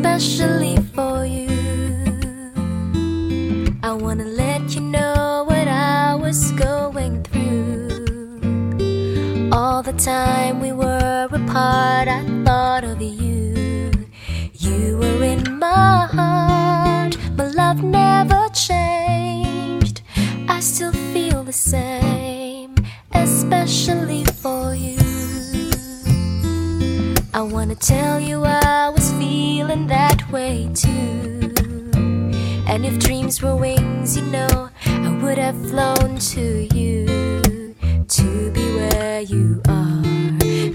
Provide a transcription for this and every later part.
especially for you. I wanna let you know what I was going through. All the time we were apart, I thought of you. You were in my heart, my love never changed. I still feel the same, especially for you. I wanna tell you I way too. And if dreams were wings, you know, I would have flown to you to be where you are,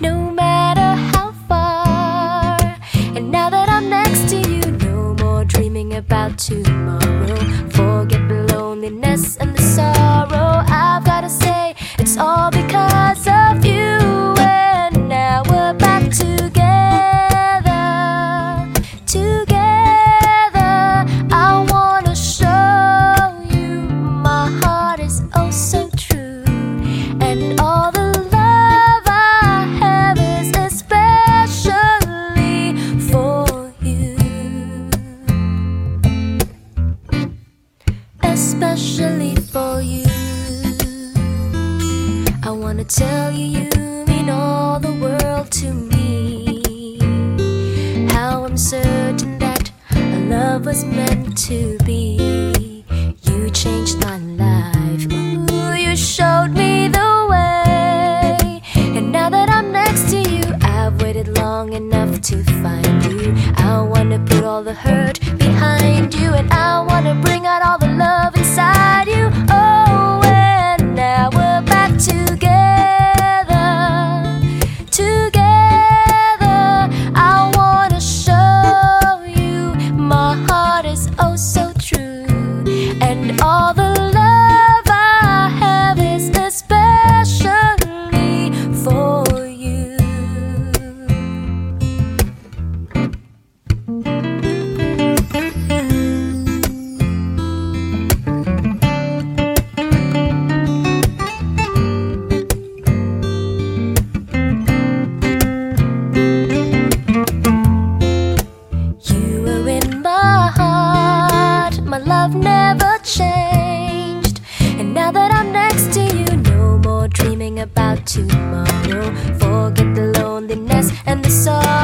no matter how far. And now that I'm next to you, no more dreaming about tomorrow. Wanna tell you you mean all the world to me. How I'm certain that our love was meant to be. You changed my life. Ooh, you showed me the way. And now that I'm next to you, I've waited long enough to find you. I wanna put all the hurt heart is oh so true, and all the tomorrow. Forget the loneliness and the sorrow.